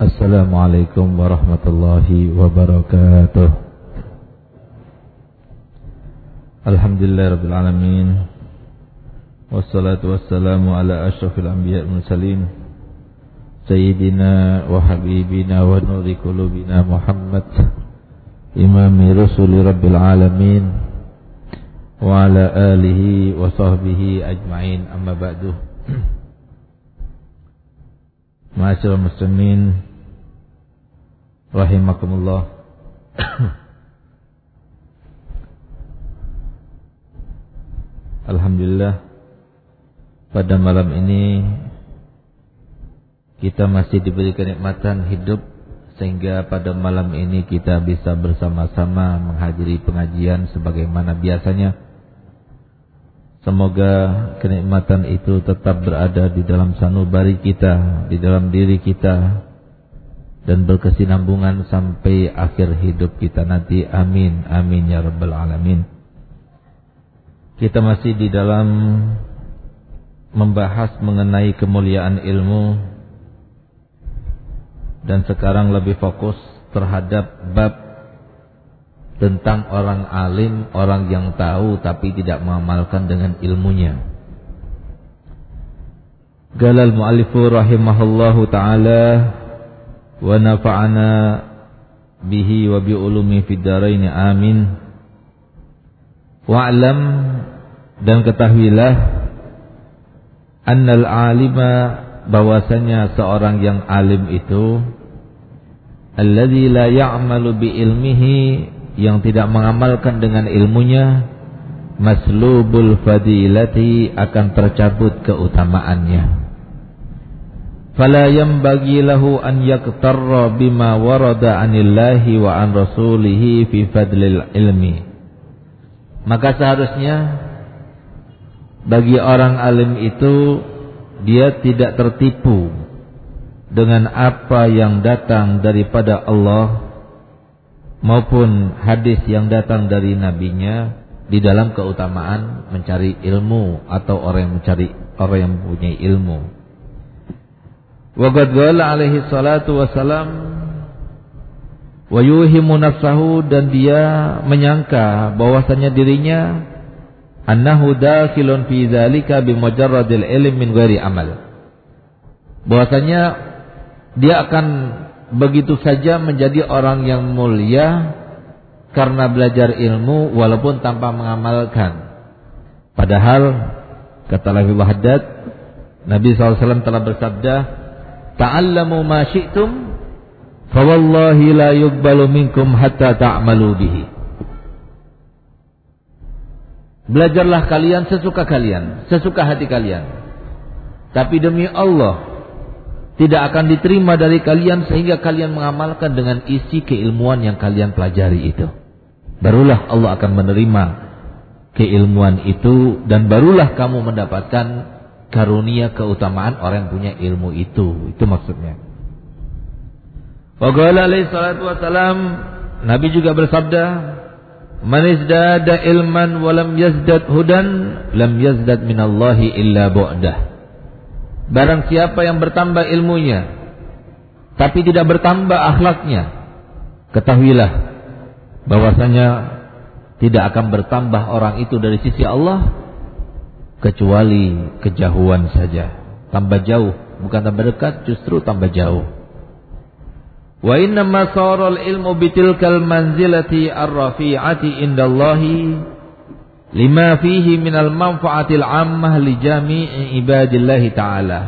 السلام عليكم ورحمة الله وبركاته الحمد لله رب العالمين والصلاة والسلام على أشرف الأنبياء المرسلين سيدنا وحبيبنا ونور قلوبنا محمد إمام رسول رب العالمين وعلى آله وصحبه أجمعين أما بعد معاشر المسلمين rahimakumullah. Alhamdulillah pada malam ini kita masih diberi kenikmatan hidup sehingga pada malam ini kita bisa bersama-sama menghadiri pengajian sebagaimana biasanya. Semoga kenikmatan itu tetap berada di dalam sanubari kita, di dalam diri kita, dan berkesinambungan sampai akhir hidup kita nanti. Amin. Amin ya rabbal alamin. Kita masih di dalam membahas mengenai kemuliaan ilmu dan sekarang lebih fokus terhadap bab tentang orang alim, orang yang tahu tapi tidak mengamalkan dengan ilmunya. Galal mu'alifu rahimahullahu ta'ala wa nafa'ana bihi wa bi ulumi fid dharain amin. Wa'lam dan ketahuilah annal alima bahwasanya seorang yang alim itu alladzi la ya'malu bi ilmihi yang tidak mengamalkan dengan ilmunya maslubul fadilati akan tercabut keutamaannya fala yanbaghi lahu an yaktarra bima warada anillahi wa an rasulihi fi fadlil ilmi maka seharusnya bagi orang alim itu dia tidak tertipu dengan apa yang datang daripada Allah maupun hadis yang datang dari nabinya di dalam keutamaan mencari ilmu atau orang yang mencari orang yang mempunyai ilmu. Waqad qala alaihi salatu wassalam wa yuhimu nafsahu dan dia menyangka bahwasanya dirinya annahu dakhilun fi dzalika bi mujarradil min ghairi amal. Bahwasanya dia akan begitu saja menjadi orang yang mulia karena belajar ilmu walaupun tanpa mengamalkan. Padahal kata Nabi Wahdat Nabi SAW telah bersabda ta'allamu ma syi'tum fawallahi la yuqbalu minkum hatta ta'malu bihi Belajarlah kalian sesuka kalian, sesuka hati kalian. Tapi demi Allah, tidak akan diterima dari kalian sehingga kalian mengamalkan dengan isi keilmuan yang kalian pelajari itu. Barulah Allah akan menerima keilmuan itu dan barulah kamu mendapatkan karunia keutamaan orang yang punya ilmu itu. Itu maksudnya. Wa alaihi salatu Nabi juga bersabda, "Man izdada ilman wa lam yazdad hudan, lam yazdad minallahi illa bu'dah." Barang siapa yang bertambah ilmunya tapi tidak bertambah akhlaknya, ketahuilah bahwasanya tidak akan bertambah orang itu dari sisi Allah kecuali kejauhan saja. Tambah jauh, bukan tambah dekat, justru tambah jauh. Wa inna ma saral ilmu bitilkal manzilati ar-rafi'ati indallahi lima fihi minal manfaatil ammah li jami'i ibadillahi ta'ala.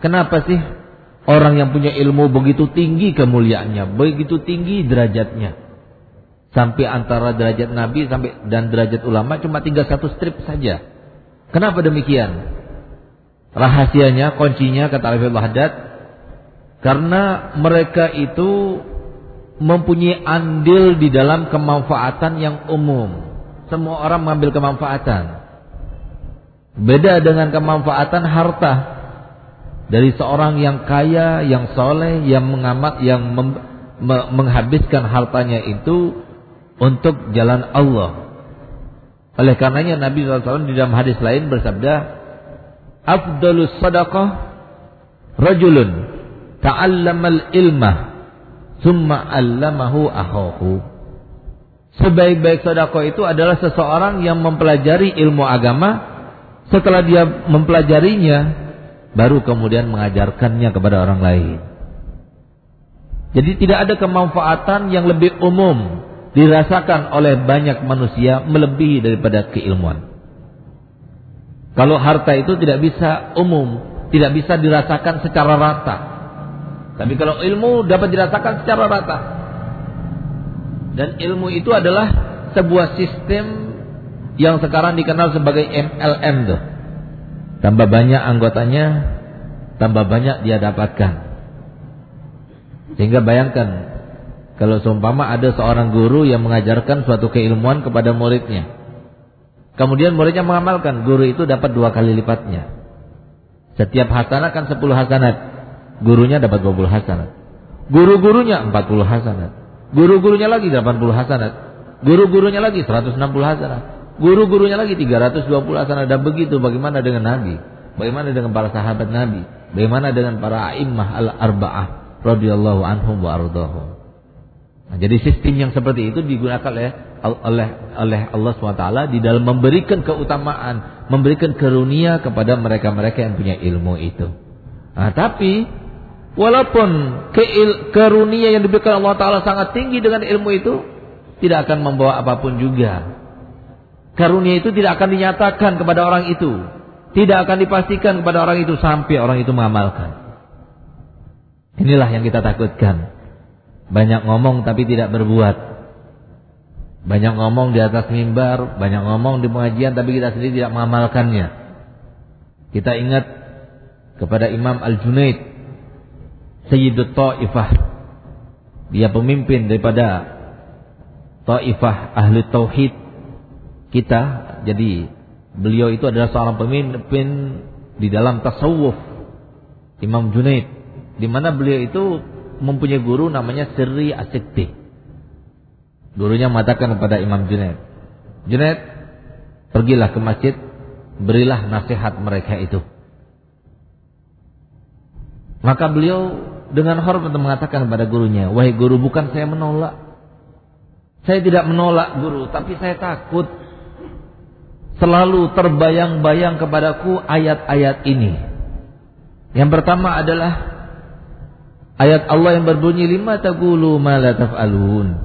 Kenapa sih orang yang punya ilmu begitu tinggi kemuliaannya, begitu tinggi derajatnya? Sampai antara derajat Nabi sampai dan derajat ulama cuma tinggal satu strip saja. Kenapa demikian? Rahasianya, kuncinya kata Alifil Haddad karena mereka itu mempunyai andil di dalam kemanfaatan yang umum. Semua orang mengambil kemanfaatan. Beda dengan kemanfaatan harta dari seorang yang kaya, yang soleh, yang mengamat, yang mem, me, menghabiskan hartanya itu untuk jalan Allah. Oleh karenanya Nabi SAW di dalam hadis lain bersabda, Afdalus sadaqah rajulun ta'allamal ilmah summa 'allamahu akhahu. Sebaik-baik sedekah itu adalah seseorang yang mempelajari ilmu agama setelah dia mempelajarinya baru kemudian mengajarkannya kepada orang lain. Jadi tidak ada kemanfaatan yang lebih umum dirasakan oleh banyak manusia melebihi daripada keilmuan. Kalau harta itu tidak bisa umum, tidak bisa dirasakan secara rata. Tapi kalau ilmu dapat dirasakan secara rata. Dan ilmu itu adalah sebuah sistem yang sekarang dikenal sebagai MLM tuh. Tambah banyak anggotanya, tambah banyak dia dapatkan. Sehingga bayangkan kalau seumpama ada seorang guru yang mengajarkan suatu keilmuan kepada muridnya. Kemudian muridnya mengamalkan, guru itu dapat dua kali lipatnya. Setiap hasanah kan sepuluh hasanat. Gurunya dapat dua puluh hasanat. Guru-gurunya empat puluh hasanat. Guru-gurunya lagi delapan puluh hasanat. Guru-gurunya lagi seratus enam puluh hasanat. Guru-gurunya lagi tiga ratus dua puluh hasanat. Dan begitu bagaimana dengan Nabi? Bagaimana dengan para sahabat Nabi? Bagaimana dengan para a'immah al-arba'ah radhiyallahu anhum wa ardhahum? Nah, jadi sistem yang seperti itu digunakan oleh oleh oleh Allah SWT di dalam memberikan keutamaan, memberikan karunia kepada mereka-mereka yang punya ilmu itu. Nah, tapi walaupun keil, karunia yang diberikan Allah Taala sangat tinggi dengan ilmu itu, tidak akan membawa apa pun juga. Karunia itu tidak akan dinyatakan kepada orang itu, tidak akan dipastikan kepada orang itu sampai orang itu mengamalkan. Inilah yang kita takutkan. Banyak ngomong tapi tidak berbuat. Banyak ngomong di atas mimbar, banyak ngomong di pengajian tapi kita sendiri tidak mengamalkannya. Kita ingat kepada Imam Al-Junaid, Sayyidut Ta'ifah. Dia pemimpin daripada Ta'ifah Ahli Tauhid kita. Jadi beliau itu adalah seorang pemimpin di dalam tasawuf. Imam Junaid. Di mana beliau itu mempunyai guru namanya Sirri Asikti. Gurunya mengatakan kepada Imam Junaid, Junaid, pergilah ke masjid, berilah nasihat mereka itu. Maka beliau dengan hormat mengatakan kepada gurunya, wahai guru bukan saya menolak. Saya tidak menolak guru, tapi saya takut. Selalu terbayang-bayang kepadaku ayat-ayat ini. Yang pertama adalah Ayat Allah yang berbunyi lima taqulu ma la taf'alun.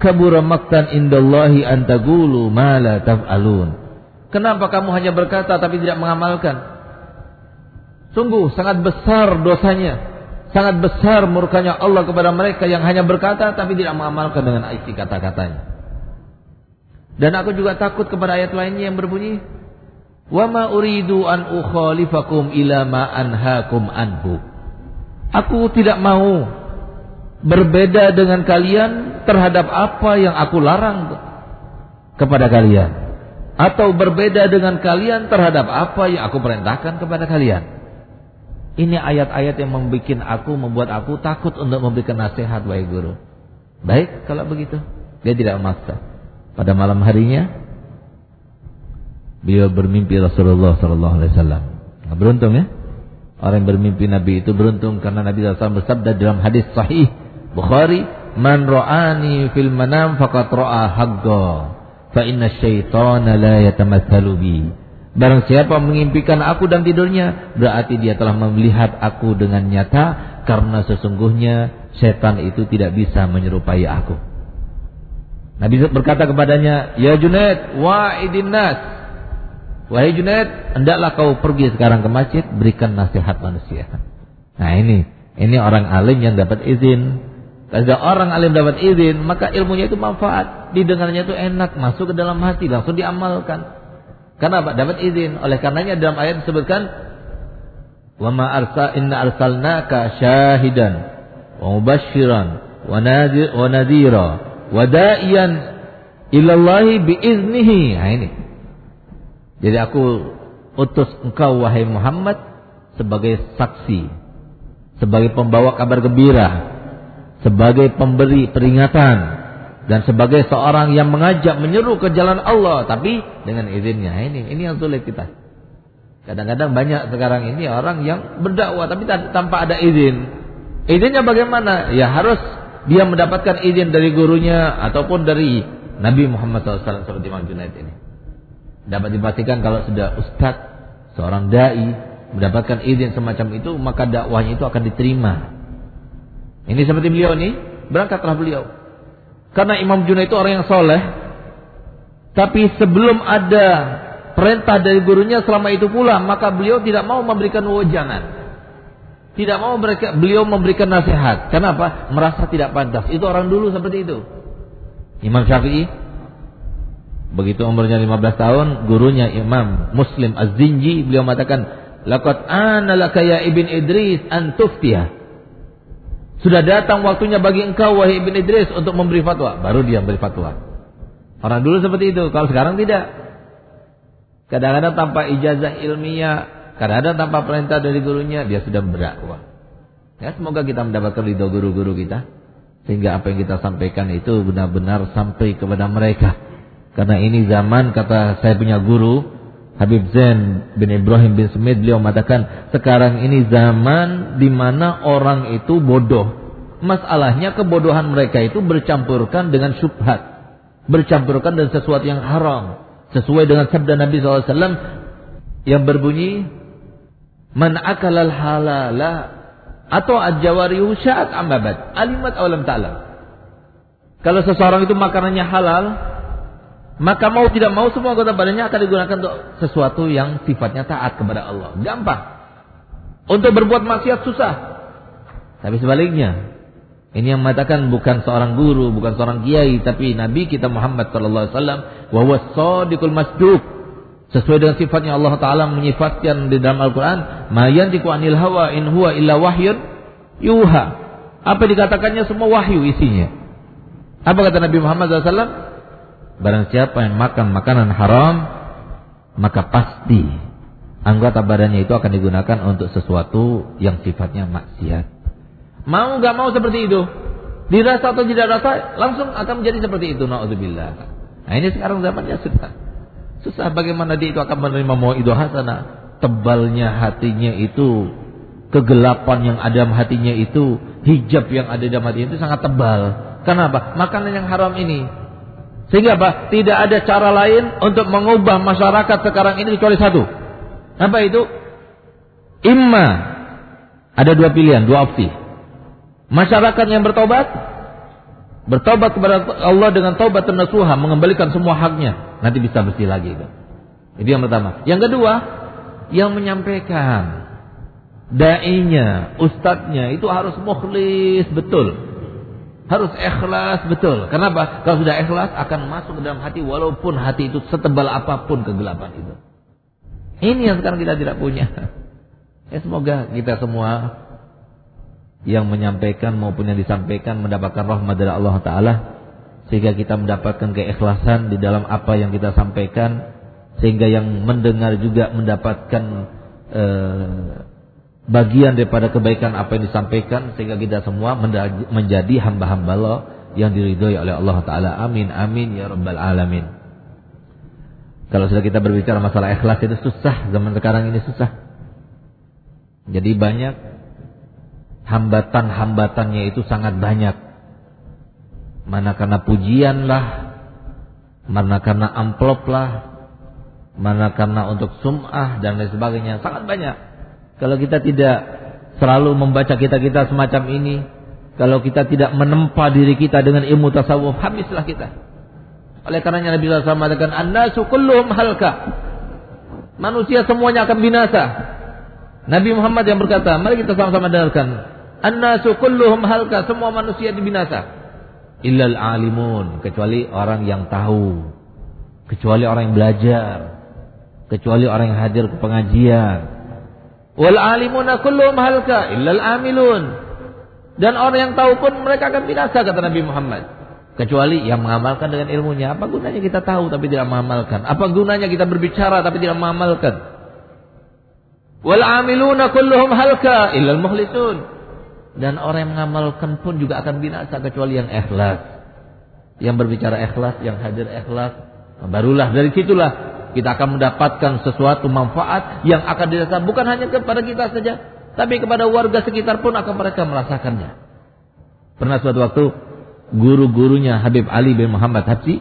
Kabura maktan indallahi an taqulu ma la taf'alun. Kenapa kamu hanya berkata tapi tidak mengamalkan? Sungguh sangat besar dosanya. Sangat besar murkanya Allah kepada mereka yang hanya berkata tapi tidak mengamalkan dengan isi kata-katanya. Dan aku juga takut kepada ayat lainnya yang berbunyi Wa ma uridu an ukhalifakum ila ma anhaakum anhu. Aku tidak mau berbeda dengan kalian terhadap apa yang aku larang kepada kalian atau berbeda dengan kalian terhadap apa yang aku perintahkan kepada kalian. Ini ayat-ayat yang membuat aku membuat aku takut untuk memberikan nasihat wahai guru. Baik kalau begitu. Dia tidak memaksa. Pada malam harinya beliau bermimpi Rasulullah sallallahu alaihi wasallam. Beruntung ya. Orang yang bermimpi Nabi itu beruntung karena Nabi SAW bersabda dalam hadis sahih Bukhari, "Man ra'ani fil manam faqad ra'a haqqa, fa inna syaitana la yatamatsalu bi." Barang siapa mengimpikan aku dan tidurnya, berarti dia telah melihat aku dengan nyata karena sesungguhnya setan itu tidak bisa menyerupai aku. Nabi berkata kepadanya, "Ya Junaid, wa'idin nas." Wahai Junaid, hendaklah kau pergi sekarang ke masjid, berikan nasihat manusia. Nah ini, ini orang alim yang dapat izin. Kalau orang alim dapat izin, maka ilmunya itu manfaat. Didengarnya itu enak, masuk ke dalam hati, langsung diamalkan. Karena apa? Dapat izin. Oleh karenanya dalam ayat disebutkan, ma arsa inna arsalnaka syahidan wa mubashiran wa. Nah ini. Jadi aku utus engkau wahai Muhammad sebagai saksi, sebagai pembawa kabar gembira, sebagai pemberi peringatan dan sebagai seorang yang mengajak menyeru ke jalan Allah tapi dengan izinnya. Ini ini yang sulit kita. Kadang-kadang banyak sekarang ini orang yang berdakwah tapi tanpa ada izin. Izinnya bagaimana? Ya harus dia mendapatkan izin dari gurunya ataupun dari Nabi Muhammad SAW seperti Imam Junaid ini. Dapat dipastikan kalau sudah ustadz, seorang dai mendapatkan izin semacam itu, maka dakwahnya itu akan diterima. Ini seperti beliau ini, berangkatlah beliau. Karena Imam Junaid itu orang yang soleh, tapi sebelum ada perintah dari gurunya selama itu pula, maka beliau tidak mau memberikan wejangan. Tidak mau mereka, beliau memberikan nasihat. Kenapa? Merasa tidak pantas. Itu orang dulu seperti itu. Imam Syafi'i begitu umurnya 15 tahun, gurunya Imam Muslim Az-Zinji beliau mengatakan, "Laqad ana laka ya Ibn Idris an tuftiyah." Sudah datang waktunya bagi engkau wahai Ibn Idris untuk memberi fatwa. Baru dia memberi fatwa. Orang dulu seperti itu, kalau sekarang tidak. Kadang-kadang tanpa ijazah ilmiah Kadang-kadang tanpa perintah dari gurunya dia sudah berdakwah. Ya, semoga kita mendapatkan ridho guru-guru kita sehingga apa yang kita sampaikan itu benar-benar sampai kepada mereka. Karena ini zaman kata saya punya guru Habib Zain bin Ibrahim bin Smith beliau mengatakan sekarang ini zaman di mana orang itu bodoh. Masalahnya kebodohan mereka itu bercampurkan dengan syubhat. Bercampurkan dengan sesuatu yang haram. Sesuai dengan sabda Nabi SAW yang berbunyi Man akalal halala atau ajawarihu sya'at ambabat. Alimat awalam ta'lam. Kalau seseorang itu makanannya halal, maka mau tidak mau semua anggota badannya akan digunakan untuk sesuatu yang sifatnya taat kepada Allah. Gampang. Untuk berbuat maksiat susah. Tapi sebaliknya, ini yang mengatakan bukan seorang guru, bukan seorang kiai, tapi Nabi kita Muhammad sallallahu alaihi wasallam masduq Sesuai dengan sifatnya Allah Ta'ala menyifatkan di dalam Al-Quran. Mayantiku anil hawa in huwa illa wahyun yuha. Apa dikatakannya semua wahyu isinya. Apa kata Nabi Muhammad SAW? Barang siapa yang makan makanan haram, maka pasti anggota badannya itu akan digunakan untuk sesuatu yang sifatnya maksiat. Mau gak mau seperti itu. Dirasa atau tidak rasa, langsung akan menjadi seperti itu. Nah ini sekarang zamannya sudah. Susah bagaimana dia itu akan menerima itu hasanah. Tebalnya hatinya itu, kegelapan yang ada dalam hatinya itu, hijab yang ada dalam hatinya itu sangat tebal. Kenapa? Makanan yang haram ini. Sehingga apa? Tidak ada cara lain untuk mengubah masyarakat sekarang ini kecuali satu. Apa itu? Imma. Ada dua pilihan, dua opsi. Masyarakat yang bertobat bertobat kepada Allah dengan taubat dan nasuha, mengembalikan semua haknya, nanti bisa bersih lagi itu. Itu yang pertama. Yang kedua, yang menyampaikan dai-nya, ustadznya itu harus mukhlis betul. Harus ikhlas betul. Kenapa? Kalau sudah ikhlas akan masuk ke dalam hati walaupun hati itu setebal apa pun kegelapan itu. Ini yang sekarang kita tidak punya. Ya semoga kita semua yang menyampaikan maupun yang disampaikan mendapatkan rahmat dari Allah Ta'ala sehingga kita mendapatkan keikhlasan di dalam apa yang kita sampaikan sehingga yang mendengar juga mendapatkan eh, bagian daripada kebaikan apa yang disampaikan sehingga kita semua menjadi hamba-hamba Allah yang diridhoi oleh Allah Ta'ala amin amin ya rabbal alamin kalau sudah kita berbicara masalah ikhlas itu susah zaman sekarang ini susah jadi banyak hambatan-hambatannya itu sangat banyak. Mana karena pujian lah, mana karena amplop lah, mana karena untuk sum'ah dan lain sebagainya. Sangat banyak. Kalau kita tidak selalu membaca kita-kita semacam ini, kalau kita tidak menempa diri kita dengan ilmu tasawuf, habislah kita. Oleh karenanya Nabi SAW mengatakan, An-nasu kulluhum halka. Manusia semuanya akan binasa. Nabi Muhammad yang berkata, mari kita sama-sama dengarkan. An-nasu kulluhum halka, semua manusia dibinasa. Illal alimun, kecuali orang yang tahu. Kecuali orang yang belajar. Kecuali orang yang hadir ke pengajian. Wal alimuna kulluhum halka illal amilun. Dan orang yang tahu pun mereka akan binasa kata Nabi Muhammad. Kecuali yang mengamalkan dengan ilmunya. Apa gunanya kita tahu tapi tidak mengamalkan? Apa gunanya kita berbicara tapi tidak mengamalkan? Wal amiluna kulluhum halka illal muhlisun dan orang yang mengamalkan pun juga akan binasa kecuali yang ikhlas. Yang berbicara ikhlas, yang hadir ikhlas, barulah dari situlah kita akan mendapatkan sesuatu manfaat yang akan dirasakan bukan hanya kepada kita saja, tapi kepada warga sekitar pun akan mereka merasakannya. Pernah suatu waktu guru-gurunya Habib Ali bin Muhammad Habsi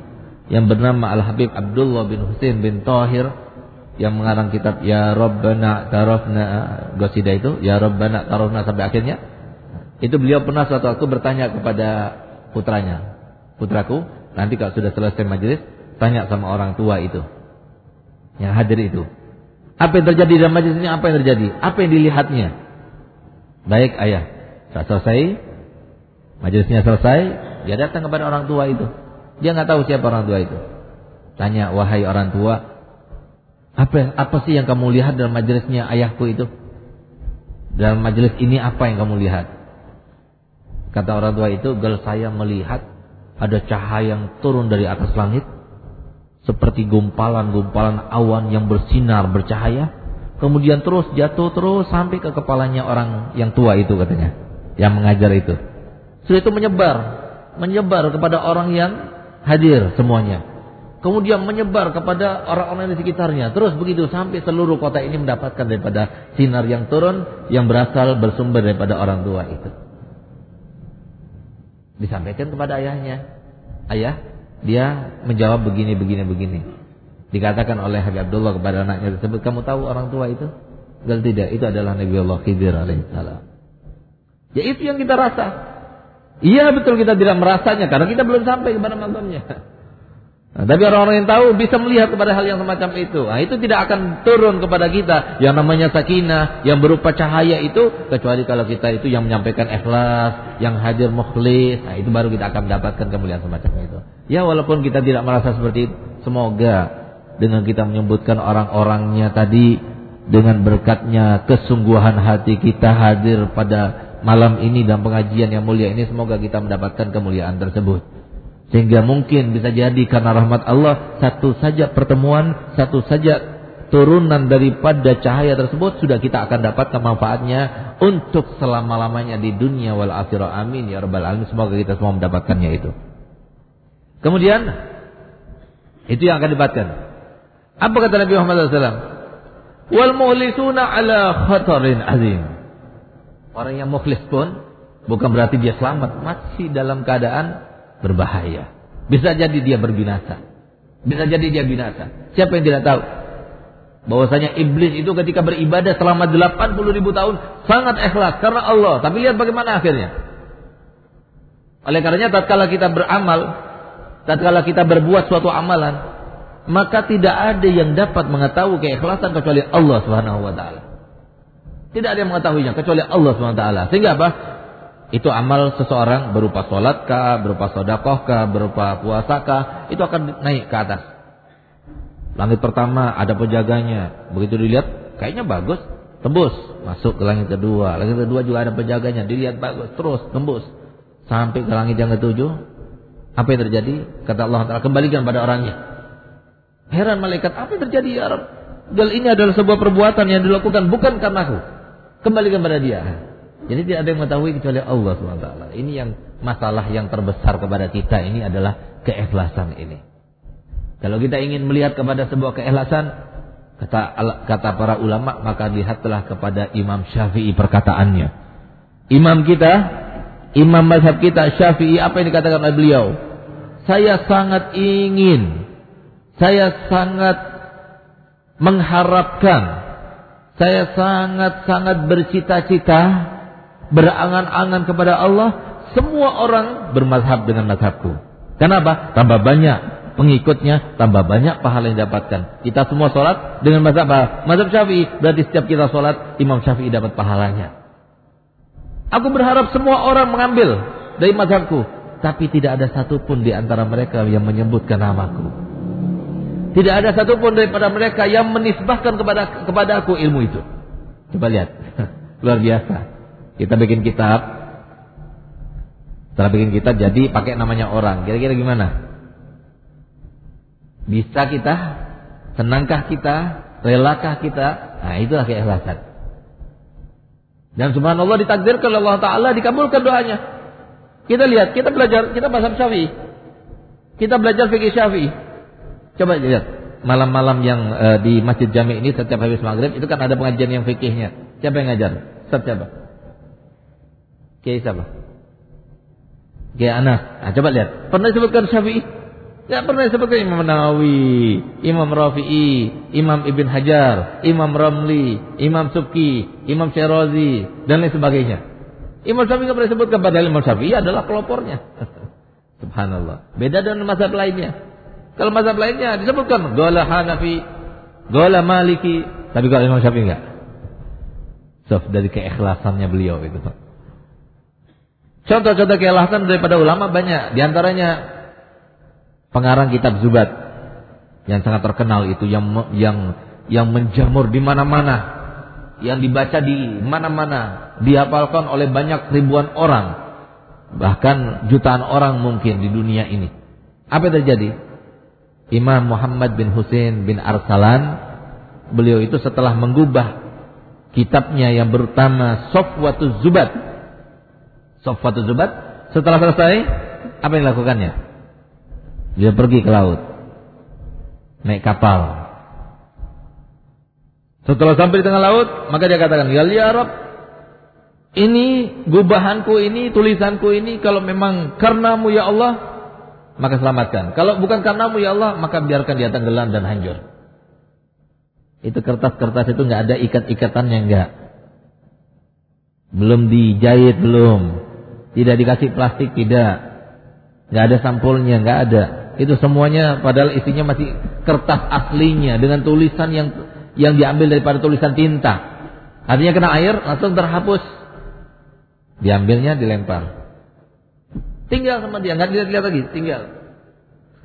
yang bernama Al Habib Abdullah bin Husain bin Tahir yang mengarang kitab Ya Rabbana Tarafna Gosida itu Ya Rabbana Tarafna sampai akhirnya itu beliau pernah suatu waktu bertanya kepada putranya putraku nanti kalau sudah selesai majelis tanya sama orang tua itu yang hadir itu. Apa yang terjadi dalam majelis ini apa yang terjadi? Apa yang dilihatnya? Baik ayah. Saat selesai? Majelisnya selesai? Dia datang kepada orang tua itu. Dia nggak tahu siapa orang tua itu. Tanya wahai orang tua apa apa sih yang kamu lihat dalam majelisnya ayahku itu? Dalam majelis ini apa yang kamu lihat? Kata orang tua itu, "Gal saya melihat ada cahaya yang turun dari atas langit seperti gumpalan-gumpalan awan yang bersinar bercahaya, kemudian terus jatuh terus sampai ke kepalanya orang yang tua itu katanya, yang mengajar itu. Setelah itu menyebar, menyebar kepada orang yang hadir semuanya kemudian menyebar kepada orang-orang di sekitarnya. Terus begitu sampai seluruh kota ini mendapatkan daripada sinar yang turun yang berasal bersumber daripada orang tua itu. Disampaikan kepada ayahnya. Ayah, dia menjawab begini, begini, begini. Dikatakan oleh Habib Abdullah kepada anaknya tersebut, kamu tahu orang tua itu? Gal tidak, itu adalah Nabi Allah Khidir alaihissalam. Ya itu yang kita rasa. Iya betul kita tidak merasanya karena kita belum sampai kepada makamnya. Nah, tapi orang-orang yang tahu bisa melihat kepada hal yang semacam itu. Nah, itu tidak akan turun kepada kita yang namanya sakinah, yang berupa cahaya itu kecuali kalau kita itu yang menyampaikan ikhlas, yang hadir mukhlis. Nah, itu baru kita akan mendapatkan kemuliaan semacam itu. Ya, walaupun kita tidak merasa seperti itu, semoga dengan kita menyebutkan orang-orangnya tadi dengan berkatnya kesungguhan hati kita hadir pada malam ini dan pengajian yang mulia ini semoga kita mendapatkan kemuliaan tersebut. Sehingga mungkin bisa jadi karena rahmat Allah satu saja pertemuan, satu saja turunan daripada cahaya tersebut sudah kita akan dapatkan manfaatnya untuk selama-lamanya di dunia wal akhirah. Amin ya rabbal alamin. Semoga kita semua mendapatkannya itu. Kemudian itu yang akan dapatkan. Apa kata Nabi Muhammad SAW? Wal muhlisuna ala khatarin azim. Orang yang mukhlis pun bukan berarti dia selamat, masih dalam keadaan berbahaya. Bisa jadi dia berbinasa. Bisa jadi dia binasa. Siapa yang tidak tahu? Bahwasanya iblis itu ketika beribadah selama 80 ribu tahun sangat ikhlas karena Allah. Tapi lihat bagaimana akhirnya. Oleh karenanya tatkala kita beramal, tatkala kita berbuat suatu amalan, maka tidak ada yang dapat mengetahui keikhlasan kecuali Allah Subhanahu wa taala. Tidak ada yang mengetahuinya kecuali Allah Subhanahu wa taala. Sehingga apa? Itu amal seseorang berupa sholat kah, berupa sodakoh kah, berupa puasa kah, itu akan naik ke atas. Langit pertama ada penjaganya, begitu dilihat kayaknya bagus, tembus masuk ke langit kedua, langit kedua juga ada penjaganya, dilihat bagus, terus tembus sampai ke langit yang ketujuh. Apa yang terjadi? Kata Allah Taala kembalikan pada orangnya. Heran malaikat, apa yang terjadi ya? Gal ini adalah sebuah perbuatan yang dilakukan bukan karena aku. Kembalikan pada dia. Jadi tidak ada yang mengetahui kecuali Allah SWT. Ini yang masalah yang terbesar kepada kita ini adalah keikhlasan ini. Kalau kita ingin melihat kepada sebuah keikhlasan, kata kata para ulama, maka lihatlah kepada Imam Syafi'i perkataannya. Imam kita, imam mazhab kita Syafi'i apa yang dikatakan oleh beliau? Saya sangat ingin, saya sangat mengharapkan, saya sangat-sangat bercita-cita berangan-angan kepada Allah, semua orang bermazhab dengan mazhabku. Kenapa? Tambah banyak pengikutnya, tambah banyak pahala yang didapatkan. Kita semua sholat dengan mazhab? Mazhab Syafi'i. Berarti setiap kita sholat, Imam Syafi'i dapat pahalanya. Aku berharap semua orang mengambil dari mazhabku. Tapi tidak ada satupun di antara mereka yang menyebutkan namaku. Tidak ada satupun daripada mereka yang menisbahkan kepada kepada aku ilmu itu. Coba lihat. Luar biasa. Kita bikin kitab. Setelah bikin kitab jadi pakai namanya orang. Kira-kira gimana? Bisa kita? Senangkah kita? Relakah kita? Nah itulah keikhlasan. Dan subhanallah ditakdirkan oleh Allah Ta'ala dikabulkan doanya. Kita lihat, kita belajar, kita bahasa Syafi'i. Kita belajar fikih Syafi'i. Coba lihat. Malam-malam yang uh, di Masjid Jami ini setiap habis maghrib itu kan ada pengajian yang fikihnya. Siapa yang ngajar? Ustaz siapa? Kiai siapa? Kiai Anas. Nah, coba lihat. Pernah disebutkan Syafi'i? Tidak pernah disebutkan Imam Nawawi, Imam Rafi'i, Imam Ibn Hajar, Imam Ramli, Imam Subki, Imam Syarazi, dan lain sebagainya. Imam Syafi'i tidak pernah disebutkan padahal Imam Syafi'i adalah pelopornya. Subhanallah. Beda dengan mazhab lainnya. Kalau mazhab lainnya disebutkan Gola Hanafi, Gola Maliki, tapi kalau Imam Syafi'i enggak. So, dari keikhlasannya beliau itu. Contoh-contoh keikhlasan daripada ulama banyak. Di antaranya pengarang kitab Zubat yang sangat terkenal itu yang yang yang menjamur di mana-mana, yang dibaca di mana-mana, dihafalkan oleh banyak ribuan orang, bahkan jutaan orang mungkin di dunia ini. Apa yang terjadi? Imam Muhammad bin Husain bin Arsalan beliau itu setelah mengubah kitabnya yang bertama Sofwatu Zubat. Sofwatu Zubat setelah selesai apa yang dilakukannya? Dia pergi ke laut. Naik kapal. Setelah sampai di tengah laut, maka dia katakan, "Ya, ya Arab, ini gubahanku ini, tulisanku ini kalau memang karenamu ya Allah, maka selamatkan. Kalau bukan karenamu ya Allah, maka biarkan dia tenggelam dan hancur." Itu kertas-kertas itu nggak ada ikat-ikatannya nggak. Belum dijahit belum. Tidak dikasih plastik tidak. Nggak ada sampulnya nggak ada. Itu semuanya padahal isinya masih kertas aslinya dengan tulisan yang yang diambil daripada tulisan tinta. Artinya kena air langsung terhapus. Diambilnya dilempar. Tinggal sama dia, nggak dilihat lagi, tinggal.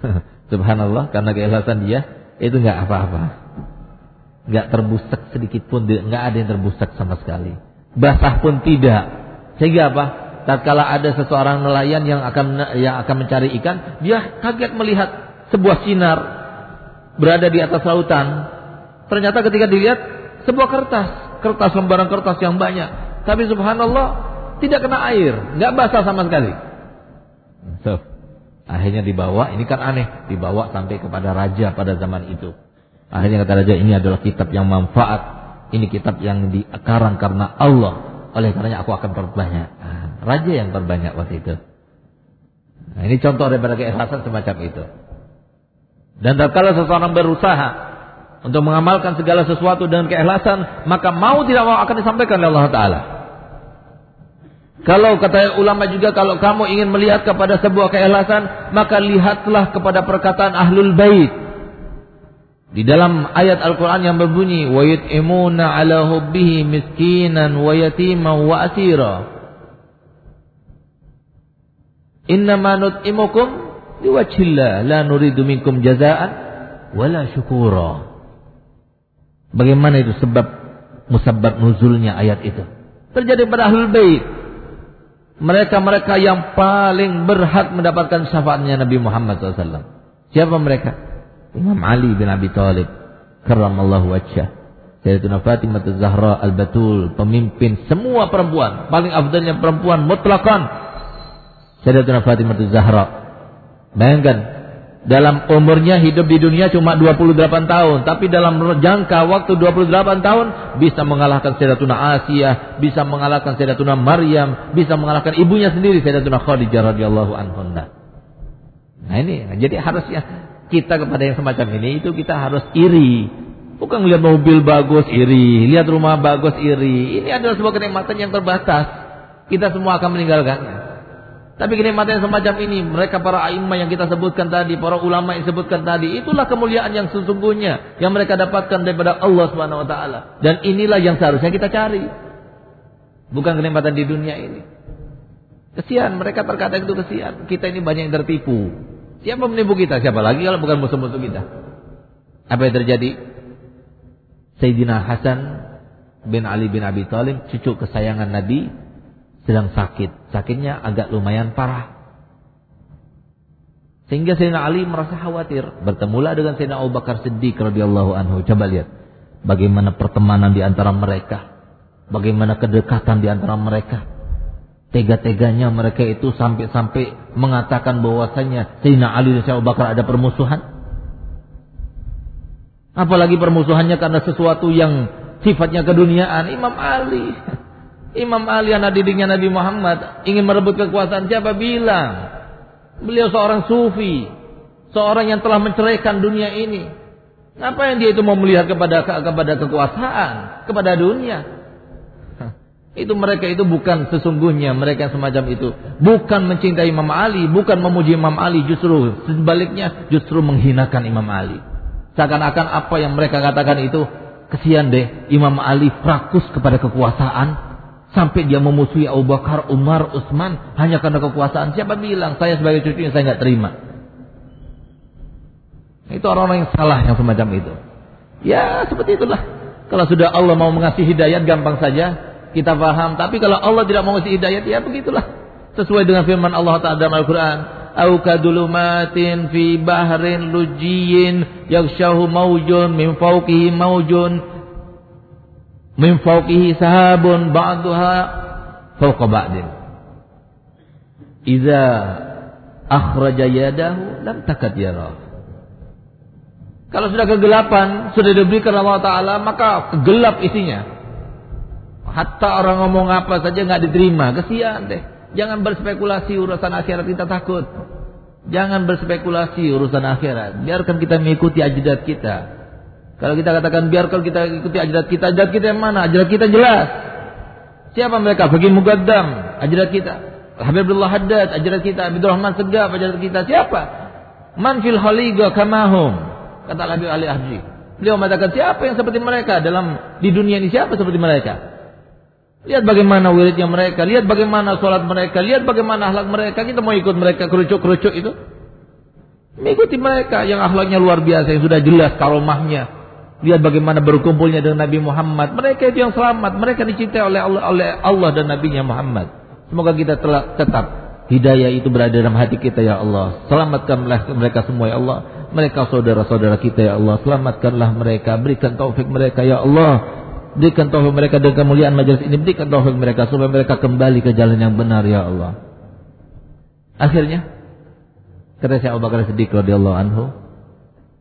Subhanallah, karena keikhlasan dia itu nggak apa-apa nggak terbusak sedikit pun, nggak ada yang terbusak sama sekali. Basah pun tidak. Sehingga apa? Tatkala ada seseorang nelayan yang akan yang akan mencari ikan, dia kaget melihat sebuah sinar berada di atas lautan. Ternyata ketika dilihat sebuah kertas, kertas lembaran kertas yang banyak. Tapi subhanallah tidak kena air, nggak basah sama sekali. So, akhirnya dibawa, ini kan aneh, dibawa sampai kepada raja pada zaman itu. Akhirnya kata raja ini adalah kitab yang manfaat. Ini kitab yang dikarang karena Allah. Oleh karenanya aku akan perbanyak. Nah, raja yang perbanyak waktu itu. Nah, ini contoh daripada keikhlasan semacam itu. Dan kalau seseorang berusaha untuk mengamalkan segala sesuatu dengan keikhlasan, maka mau tidak mau akan disampaikan oleh Allah Taala. Kalau kata ulama juga kalau kamu ingin melihat kepada sebuah keikhlasan, maka lihatlah kepada perkataan ahlul bait. Di dalam ayat Al-Quran yang berbunyi ala hubbihi miskinan wa yatiman wa asira. Innama nut'imukum liwajhillah la nuridu minkum jazaan wala syukura. Bagaimana itu sebab musabab nuzulnya ayat itu? Terjadi pada ahlul bait. Mereka-mereka yang paling berhak mendapatkan syafaatnya Nabi Muhammad SAW. Siapa mereka? Imam Ali bin Abi Thalib karramallahu wajhah Sayyidatuna Fatimah Zahra Al-Batul pemimpin semua perempuan paling afdalnya perempuan mutlakan Sayyidatuna Fatimah Zahra. Bayangkan dalam umurnya hidup di dunia cuma 28 tahun tapi dalam jangka waktu 28 tahun bisa mengalahkan Sayyidatuna Asia bisa mengalahkan Sayyidatuna Maryam bisa mengalahkan ibunya sendiri Sayyidatuna Khadijah radhiyallahu anha nah ini jadi harusnya kita kepada yang semacam ini itu kita harus iri. Bukan melihat mobil bagus iri, lihat rumah bagus iri. Ini adalah sebuah kenikmatan yang terbatas. Kita semua akan meninggalkannya. Tapi kenikmatan yang semacam ini, mereka para imam yang kita sebutkan tadi, para ulama yang sebutkan tadi, itulah kemuliaan yang sesungguhnya yang mereka dapatkan daripada Allah Subhanahu wa taala. Dan inilah yang seharusnya kita cari. Bukan kenikmatan di dunia ini. Kesian, mereka terkadang itu kesian. Kita ini banyak yang tertipu. Siapa menipu kita? Siapa lagi kalau bukan musuh-musuh kita? Apa yang terjadi? Sayyidina Hasan bin Ali bin Abi Thalib, cucu kesayangan Nabi, sedang sakit. Sakitnya agak lumayan parah. Sehingga Sayyidina Ali merasa khawatir. Bertemulah dengan Sayyidina Abu Bakar Siddiq radhiyallahu anhu. Coba lihat bagaimana pertemanan di antara mereka. Bagaimana kedekatan di antara mereka. Tega-teganya mereka itu sampai-sampai mengatakan bahwasanya Sayyidina Ali dan Abu Bakar ada permusuhan. Apalagi permusuhannya karena sesuatu yang sifatnya keduniaan. Imam Ali Imam Ali anak didiknya Nabi Muhammad ingin merebut kekuasaan siapa bilang? Beliau seorang sufi, seorang yang telah menceraikan dunia ini. Apa yang dia itu mau melihat kepada kepada kekuasaan, kepada dunia? Itu mereka itu bukan sesungguhnya mereka semacam itu. Bukan mencintai Imam Ali, bukan memuji Imam Ali, justru sebaliknya justru menghinakan Imam Ali. Seakan-akan apa yang mereka katakan itu kesian deh Imam Ali rakus kepada kekuasaan, Sampai dia memusuhi Abu Bakar, Umar, Utsman hanya karena kekuasaan. Siapa bilang saya sebagai cucunya saya nggak terima? Itu orang-orang yang salah yang semacam itu. Ya seperti itulah. Kalau sudah Allah mau mengasih hidayat gampang saja kita paham. Tapi kalau Allah tidak mau mengasih hidayat ya begitulah. Sesuai dengan firman Allah Taala dalam Al-Quran. Au kadulumatin fi bahrin lujiyin yakshahu maujun min fawqihi maujun min fawqihi sahabun ba'duha fawqa ba'din idza akhraja yadahu lam takat yarah kalau sudah kegelapan sudah diberikan Allah taala maka gelap isinya hatta orang ngomong apa saja nggak diterima kesian deh jangan berspekulasi urusan akhirat kita takut jangan berspekulasi urusan akhirat biarkan kita mengikuti ajadat kita kalau kita katakan biar kalau kita ikuti ajaran kita, ajaran kita yang mana? Ajaran kita jelas. Siapa mereka? Bagi Mugaddam, ajaran kita. Habibullah Haddad, ajaran kita. Abdul Rahman Segaf, kita. Siapa? Man fil haliga kamahum. Kata Nabi Ali Ahji. Beliau mengatakan siapa yang seperti mereka dalam di dunia ini siapa seperti mereka? Lihat bagaimana wiridnya mereka, lihat bagaimana sholat mereka, lihat bagaimana akhlak mereka. Kita mau ikut mereka kerucuk-kerucuk itu. Mengikuti mereka yang akhlaknya luar biasa, yang sudah jelas karomahnya, Lihat bagaimana berkumpulnya dengan Nabi Muhammad. Mereka itu yang selamat. Mereka dicintai oleh Allah, oleh Allah dan Nabi-Nya Muhammad. Semoga kita telah tetap hidayah itu berada dalam hati kita ya Allah. Selamatkanlah mereka semua ya Allah. Mereka saudara-saudara kita ya Allah. Selamatkanlah mereka. Berikan taufik mereka ya Allah. Berikan taufik mereka dengan kemuliaan majelis ini. Berikan taufik mereka supaya mereka kembali ke jalan yang benar ya Allah. Akhirnya kata Syekh Abu Bakar Siddiq radhiyallahu anhu,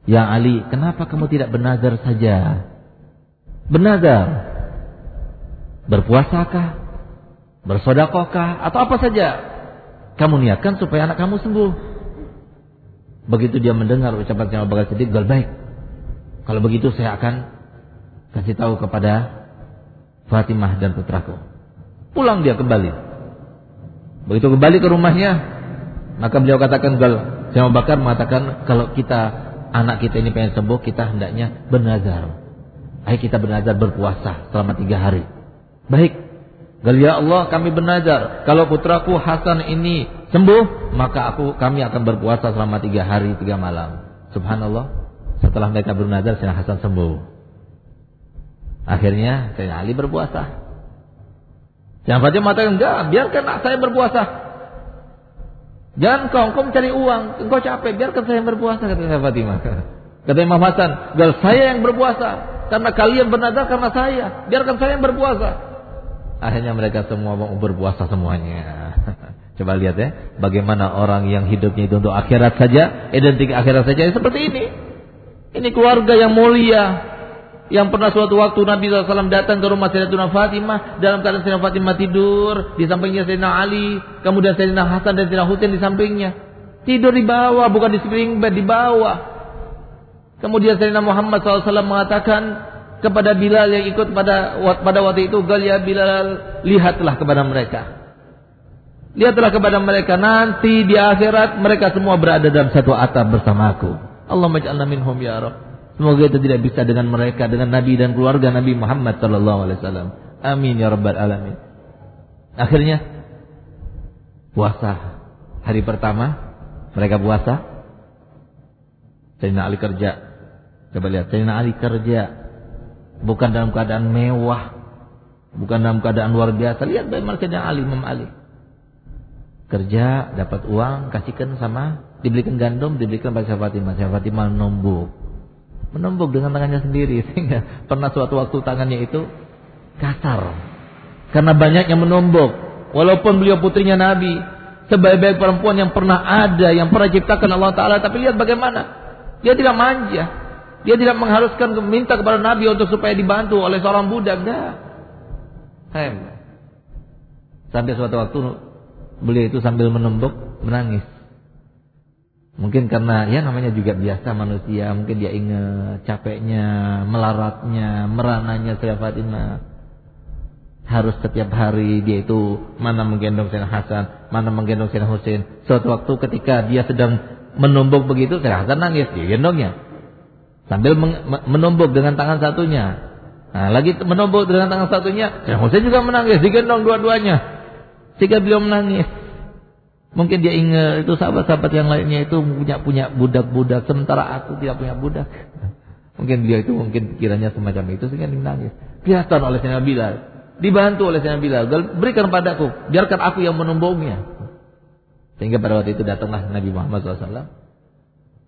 Ya Ali, kenapa kamu tidak bernazar saja? Bernazar. Berpuasakah? Bersodakohkah? Atau apa saja? Kamu niatkan supaya anak kamu sembuh. Begitu dia mendengar ucapan Abu Bakar Siddiq, baik. Kalau begitu saya akan kasih tahu kepada Fatimah dan putraku. Pulang dia kembali. Begitu kembali ke rumahnya, maka beliau katakan, Gal, saya Bakar mengatakan kalau kita anak kita ini pengen sembuh, kita hendaknya bernazar. Ayo kita bernazar berpuasa selama tiga hari. Baik. Gal ya Allah kami bernazar. Kalau putraku Hasan ini sembuh, maka aku kami akan berpuasa selama tiga hari tiga malam. Subhanallah. Setelah mereka bernazar, Sayyidina Hasan sembuh. Akhirnya Sayyidina Ali berpuasa. Jangan Fatimah mengatakan enggak, biarkan saya berpuasa. Jangan kau, kau mencari uang, engkau capek, biarkan saya yang berpuasa kata saya Fatimah. Kata Imam Hasan, gal saya yang berpuasa karena kalian bernazar karena saya, biarkan saya yang berpuasa. Akhirnya mereka semua mau berpuasa semuanya. Coba lihat ya, bagaimana orang yang hidupnya itu untuk akhirat saja, identik akhirat saja seperti ini. Ini keluarga yang mulia, yang pernah suatu waktu Nabi SAW datang ke rumah Sayyidatuna Fatimah dalam keadaan Sayyidatuna Fatimah tidur di sampingnya Sayyidina Ali kemudian Sayyidina Hasan dan Sayyidina Husain di sampingnya. Tidur di bawah bukan di spring bed di bawah. Kemudian Sayyidina Muhammad SAW mengatakan kepada Bilal yang ikut pada pada waktu itu Gal ya Bilal lihatlah kepada mereka. Lihatlah kepada mereka nanti di akhirat mereka semua berada dalam satu atap bersamaku Allah maj'alna minhum ya Rabb Semoga itu tidak bisa dengan mereka, dengan Nabi dan keluarga Nabi Muhammad Sallallahu Alaihi Wasallam. Amin ya Rabbal Alamin. Akhirnya puasa hari pertama mereka puasa. Sayyidina Ali kerja. Coba lihat, Sayyidina Ali kerja bukan dalam keadaan mewah, bukan dalam keadaan luar biasa. Lihat bagaimana Sayyidina Ali, Imam Ali. Kerja, dapat uang, kasihkan sama, dibelikan gandum, dibelikan pada Fatimah. Fatimah nombok menumbuk dengan tangannya sendiri sehingga pernah suatu waktu tangannya itu kasar. Karena banyaknya menumbuk. Walaupun beliau putrinya Nabi sebaik-baik perempuan yang pernah ada yang pernah ciptakan Allah Taala tapi lihat bagaimana. Dia tidak manja. Dia tidak mengharuskan meminta kepada Nabi untuk supaya dibantu oleh seorang budak. Dah Sampai suatu waktu beliau itu sambil menumbuk menangis. Mungkin karena ya namanya juga biasa manusia, mungkin dia ingat capeknya, melaratnya, merananya Sayyidah Fatimah. Harus setiap hari dia itu mana menggendong Sayyidina Hasan, mana menggendong Sayyidina Husain. Suatu waktu ketika dia sedang menumbuk begitu, Sayyidina Hasan nangis, dia gendongnya. Sambil menumbuk dengan tangan satunya. Nah, lagi menumbuk dengan tangan satunya, Sayyidina Husain juga menangis, digendong dua-duanya. Sehingga beliau menangis. Mungkin dia ingat itu sahabat-sahabat yang lainnya itu punya punya budak-budak sementara aku tidak punya budak. Mungkin dia itu mungkin pikirannya semacam itu sehingga dia menangis. Kelihatan oleh Sayyidina Bilal, dibantu oleh Sayyidina Bilal, berikan padaku, biarkan aku yang menumbungnya. Sehingga pada waktu itu datanglah Nabi Muhammad SAW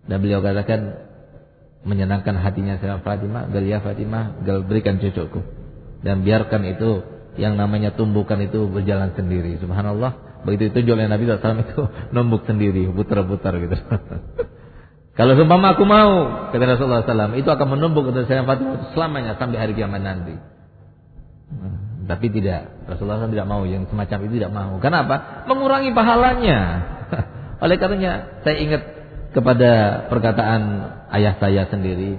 dan beliau katakan menyenangkan hatinya Sayyidina Fatimah, gal ya Fatimah, gal berikan cucuku dan biarkan itu yang namanya tumbukan itu berjalan sendiri. Subhanallah. Begitu itu oleh Nabi SAW itu numbuk sendiri, putar-putar gitu. Kalau seumpama aku mau, kata Rasulullah SAW, itu akan menumbuk untuk saya Fatimah selamanya sampai hari kiamat nanti. Hmm, tapi tidak, Rasulullah SAW tidak mau, yang semacam itu tidak mau. Kenapa? Mengurangi pahalanya. Oleh karenanya, saya ingat kepada perkataan ayah saya sendiri,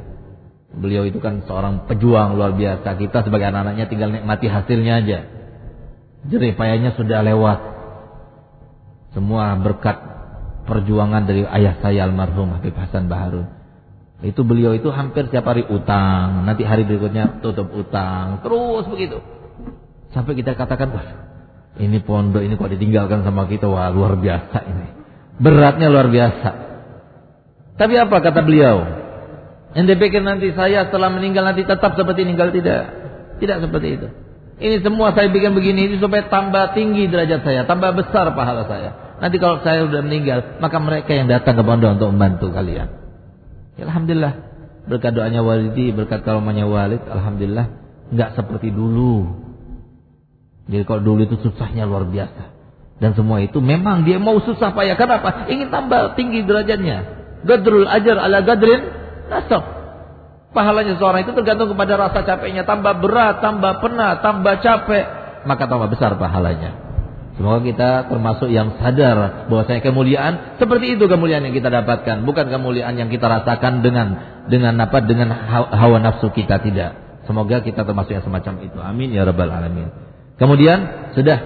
Beliau itu kan seorang pejuang luar biasa. Kita sebagai anak-anaknya tinggal nikmati hasilnya aja. Jerih payahnya sudah lewat. Semua berkat perjuangan dari ayah saya almarhum Habib Hasan Baharun. Itu beliau itu hampir setiap hari utang. Nanti hari berikutnya tutup utang. Terus begitu. Sampai kita katakan, wah ini pondok ini kok ditinggalkan sama kita. Wah luar biasa ini. Beratnya luar biasa. Tapi apa kata beliau? Ente pikir nanti saya setelah meninggal nanti tetap seperti meninggal tidak? Tidak seperti itu. Ini semua saya bikin begini ini supaya tambah tinggi derajat saya, tambah besar pahala saya. Nanti kalau saya sudah meninggal, maka mereka yang datang ke pondok untuk membantu kalian. Ya, alhamdulillah. Berkat doanya walidi, berkat kalomanya walid, alhamdulillah nggak seperti dulu. Jadi kalau dulu itu susahnya luar biasa. Dan semua itu memang dia mau susah payah. Kenapa? Ingin tambah tinggi derajatnya. Gadrul ajar ala gadrin Nasab. Pahalanya seorang itu tergantung kepada rasa capeknya. Tambah berat, tambah penat, tambah capek. Maka tambah besar pahalanya. Semoga kita termasuk yang sadar bahwasanya kemuliaan seperti itu kemuliaan yang kita dapatkan, bukan kemuliaan yang kita rasakan dengan dengan apa dengan hawa nafsu kita tidak. Semoga kita termasuk yang semacam itu. Amin ya rabbal alamin. Kemudian sudah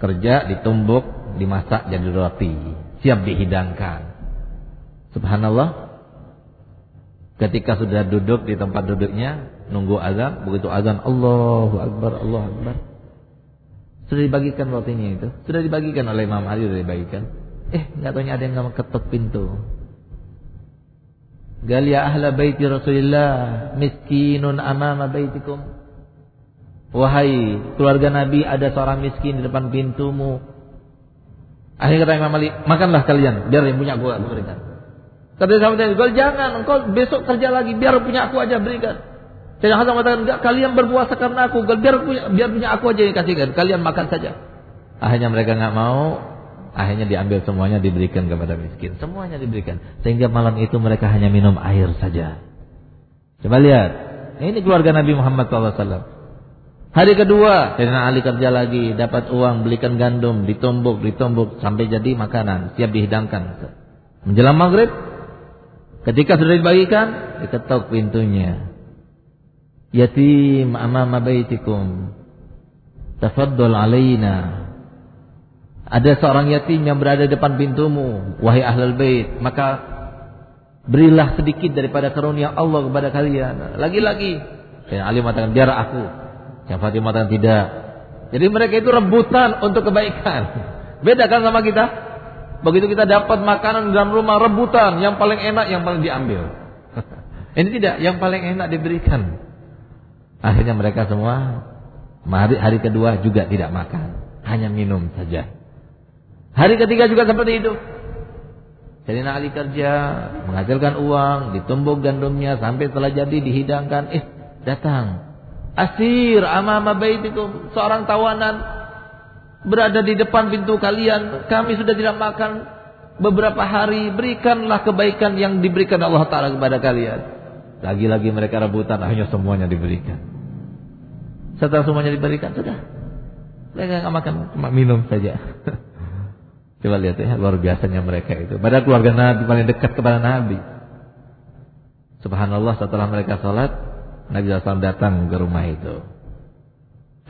kerja ditumbuk, dimasak jadi roti, siap dihidangkan. Subhanallah, Ketika sudah duduk di tempat duduknya, nunggu azan, begitu azan Allahu Akbar, Allahu Akbar. Sudah dibagikan rotinya itu. Sudah dibagikan oleh Imam Ali sudah dibagikan. Eh, nggak tahunya ada yang nggak ketuk pintu. Galia ahla baiti Rasulillah, miskinun amama baitikum. Wahai keluarga Nabi, ada seorang miskin di depan pintumu. Akhirnya kata Imam Ali, makanlah kalian, biar yang punya gua berikan. Kata sahabat Nabi, jangan, engkau besok kerja lagi, biar punya aku aja berikan. Saya Hasan mengatakan, enggak, kalian berpuasa karena aku, biar punya, biar punya aku aja yang kasihkan, kalian makan saja. Akhirnya mereka nggak mau, akhirnya diambil semuanya diberikan kepada miskin, semuanya diberikan. Sehingga malam itu mereka hanya minum air saja. Coba lihat, ini keluarga Nabi Muhammad SAW. Hari kedua, Sayyidina Ali kerja lagi, dapat uang, belikan gandum, ditumbuk, ditumbuk, sampai jadi makanan, siap dihidangkan. Menjelang maghrib, Ketika sudah dibagikan, diketok pintunya. Yatim amama baitikum. Tafaddal alaina. Ada seorang yatim yang berada di depan pintumu, wahai ahlul bait, maka berilah sedikit daripada karunia Allah kepada kalian. Lagi-lagi, saya Ali mengatakan biar aku. Yang Fatimah mengatakan tidak. Jadi mereka itu rebutan untuk kebaikan. Beda kan sama kita? Begitu kita dapat makanan dalam rumah rebutan, yang paling enak yang paling diambil. Ini tidak, yang paling enak diberikan. Akhirnya mereka semua hari, hari kedua juga tidak makan, hanya minum saja. Hari ketiga juga seperti itu. Jadi Ali kerja, menghasilkan uang, ditumbuk gandumnya sampai setelah jadi dihidangkan. Eh, datang. Asir amama baitikum, seorang tawanan berada di depan pintu kalian, kami sudah tidak makan beberapa hari, berikanlah kebaikan yang diberikan Allah Ta'ala kepada kalian. Lagi-lagi mereka rebutan, akhirnya semuanya diberikan. Setelah semuanya diberikan, sudah. Mereka nggak makan, cuma minum saja. Coba lihat ya, luar biasanya mereka itu. Padahal keluarga Nabi paling dekat kepada Nabi. Subhanallah setelah mereka sholat, Nabi SAW datang ke rumah itu.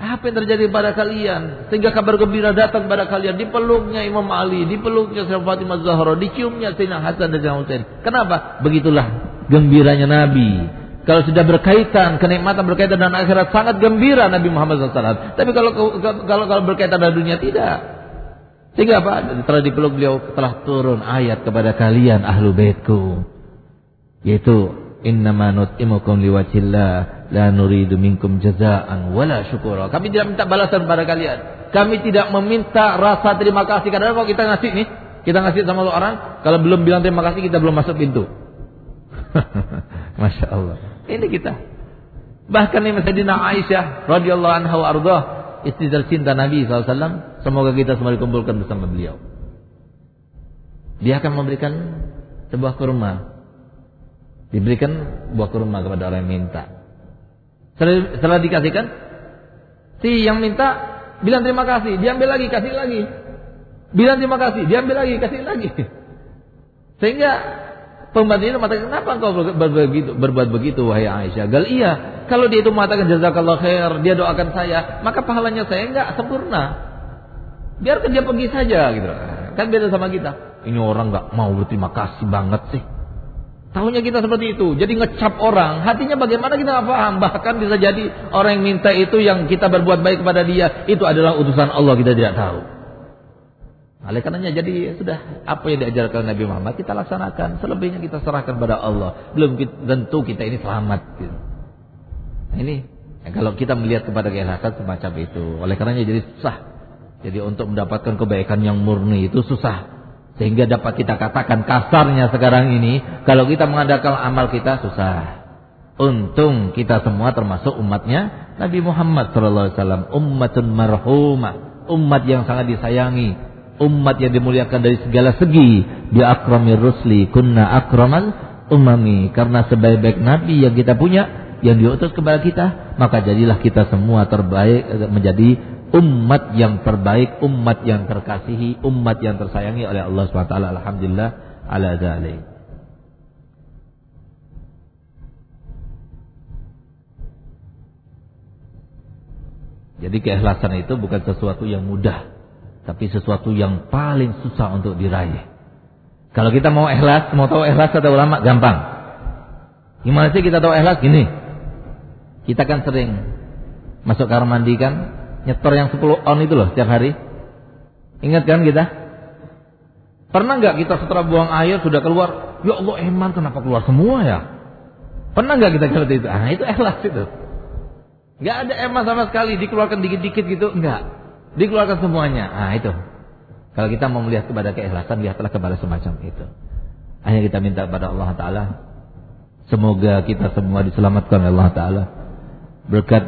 Apa yang terjadi pada kalian? Sehingga kabar gembira datang pada kalian. Dipeluknya Imam Ali, dipeluknya Sayyidina Fatimah Zahra, diciumnya Sayyidina Hasan dan Sayyidina. Kenapa? Begitulah gembiranya Nabi. Kalau sudah berkaitan kenikmatan berkaitan dengan akhirat sangat gembira Nabi Muhammad SAW. Tapi kalau kalau kalau berkaitan dengan dunia tidak. Sehingga apa? Telah dipeluk beliau telah turun ayat kepada kalian ahlu baitku. Yaitu innama nut'imukum liwajhillah la nuridu minkum jazaan wala syukura. Kami tidak minta balasan pada kalian. Kami tidak meminta rasa terima kasih. Karena kalau kita ngasih nih, kita ngasih sama orang, kalau belum bilang terima kasih kita belum masuk pintu. Masya Allah. Ini kita. Bahkan ini Sayyidina Aisyah radhiyallahu anha wa ardhah, istri tercinta Nabi SAW. Semoga kita semua dikumpulkan bersama beliau. Dia akan memberikan sebuah kurma. Diberikan buah kurma kepada orang yang minta. Setelah, setelah dikasihkan, si yang minta bilang terima kasih, diambil lagi, kasih lagi. Bilang terima kasih, diambil lagi, kasih lagi. Sehingga Pembantu itu mengatakan, kenapa engkau berbuat begitu, berbuat begitu wahai Aisyah? Gal iya, kalau dia itu mengatakan jazakallah khair, dia doakan saya, maka pahalanya saya enggak sempurna. Biarkan dia pergi saja gitu. Kan beda sama kita. Ini orang enggak mau berterima kasih banget sih. Tahunya kita seperti itu. Jadi ngecap orang. Hatinya bagaimana kita nggak paham. Bahkan bisa jadi orang yang minta itu yang kita berbuat baik kepada dia. Itu adalah utusan Allah kita tidak tahu. Oleh karenanya jadi sudah apa yang diajarkan Nabi Muhammad kita laksanakan, selebihnya kita serahkan pada Allah. Belum tentu kita ini selamat. Gitu. Nah, ini ya, kalau kita melihat kepada keikhlasan semacam itu, oleh karenanya jadi susah. Jadi untuk mendapatkan kebaikan yang murni itu susah. Sehingga dapat kita katakan kasarnya sekarang ini, kalau kita mengadakan amal kita susah. Untung kita semua termasuk umatnya Nabi Muhammad SAW, ummatun marhumah, umat yang sangat disayangi, umat yang dimuliakan dari segala segi. Bi akramir rusli kunna akramal umami. Karena sebaik-baik nabi yang kita punya yang diutus kepada kita maka jadilah kita semua terbaik menjadi umat yang terbaik umat yang terkasihi umat yang tersayangi oleh Allah SWT alhamdulillah ala dzalik Jadi keikhlasan itu bukan sesuatu yang mudah tapi sesuatu yang paling susah untuk diraih. Kalau kita mau ikhlas, mau tahu ikhlas kata ulama gampang. Gimana sih kita tahu ikhlas gini? Kita kan sering masuk kamar mandi kan, nyetor yang 10 on itu loh setiap hari. Ingat kan kita? Pernah nggak kita setelah buang air sudah keluar, ya Allah eman kenapa keluar semua ya? Pernah nggak kita seperti itu? Ah itu ikhlas itu. Nggak ada emas sama sekali dikeluarkan dikit-dikit gitu, enggak. Dikeluarkan semuanya. Nah itu. Kalau kita mau melihat kepada keikhlasan, lihatlah kepada semacam itu. Hanya kita minta kepada Allah Ta'ala. Semoga kita semua diselamatkan oleh Allah Ta'ala. Berkat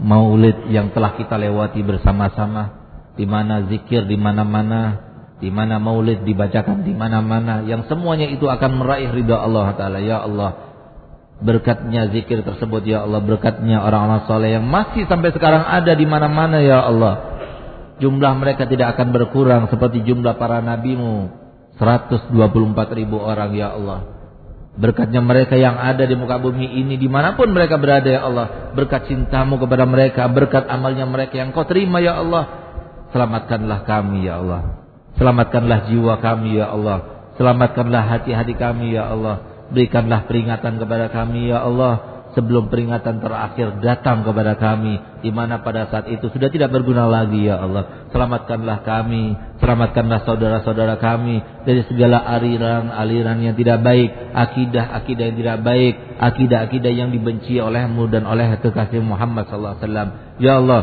maulid yang telah kita lewati bersama-sama. Di mana zikir di mana-mana. Di mana maulid dibacakan di mana-mana. Yang semuanya itu akan meraih ridha Allah Ta'ala. Ya Allah. Berkatnya zikir tersebut ya Allah. Berkatnya orang-orang soleh yang masih sampai sekarang ada di mana-mana ya Allah jumlah mereka tidak akan berkurang seperti jumlah para nabimu. 124 ribu orang ya Allah. Berkatnya mereka yang ada di muka bumi ini di mana pun mereka berada ya Allah. Berkat cintamu kepada mereka berkat amalnya mereka yang kau terima ya Allah. Selamatkanlah kami ya Allah. Selamatkanlah jiwa kami ya Allah. Selamatkanlah hati-hati kami ya Allah. Berikanlah peringatan kepada kami ya Allah sebelum peringatan terakhir datang kepada kami di mana pada saat itu sudah tidak berguna lagi ya Allah selamatkanlah kami selamatkanlah saudara-saudara kami dari segala aliran-aliran yang tidak baik akidah-akidah yang tidak baik akidah-akidah yang dibenci olehmu dan oleh kekasih Muhammad sallallahu alaihi wasallam ya Allah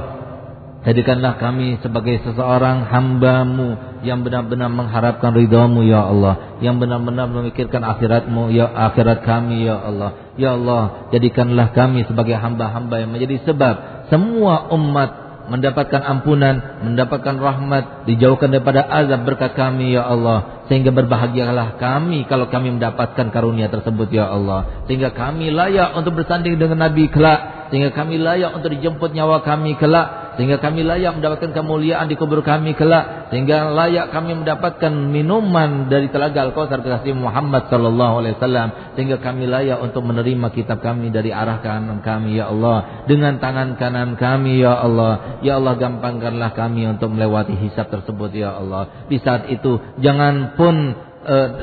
Jadikanlah kami sebagai seseorang hambamu yang benar-benar mengharapkan ridhamu ya Allah. Yang benar-benar memikirkan akhiratmu ya akhirat kami ya Allah. Ya Allah jadikanlah kami sebagai hamba-hamba yang menjadi sebab semua umat mendapatkan ampunan, mendapatkan rahmat, dijauhkan daripada azab berkat kami ya Allah. Sehingga berbahagialah kami kalau kami mendapatkan karunia tersebut ya Allah. Sehingga kami layak untuk bersanding dengan Nabi kelak. Sehingga kami layak untuk dijemput nyawa kami kelak sehingga kami layak mendapatkan kemuliaan di kubur kami kelak. Sehingga layak kami mendapatkan minuman dari telaga Al-Kautsar kekasih Muhammad sallallahu alaihi wasallam. Sehingga kami layak untuk menerima kitab kami dari arah kanan kami ya Allah. Dengan tangan kanan kami ya Allah. Ya Allah gampangkanlah kami untuk melewati hisab tersebut ya Allah. Di saat itu jangan pun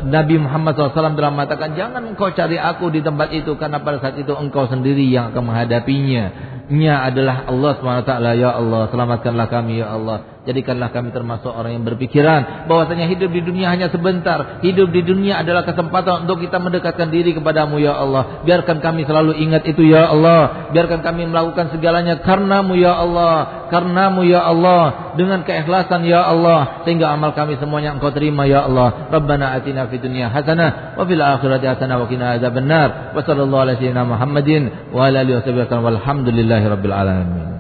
Nabi Muhammad SAW telah mengatakan jangan engkau cari aku di tempat itu karena pada saat itu engkau sendiri yang akan menghadapinya. Nya adalah Allah SWT ya Allah selamatkanlah kami ya Allah Jadikanlah kami termasuk orang yang berpikiran bahwasanya hidup di dunia hanya sebentar. Hidup di dunia adalah kesempatan untuk kita mendekatkan diri kepadamu ya Allah. Biarkan kami selalu ingat itu ya Allah. Biarkan kami melakukan segalanya karenamu ya Allah. Karenamu ya Allah. Dengan keikhlasan ya Allah. Sehingga amal kami semuanya engkau terima ya Allah. Rabbana atina fid dunya hasanah. Wa fil akhirati hasanah wa qina adzabannar. Wa sallallahu ala sayyidina Muhammadin wa ala alihi wa sahbihi walhamdulillahi rabbil alamin.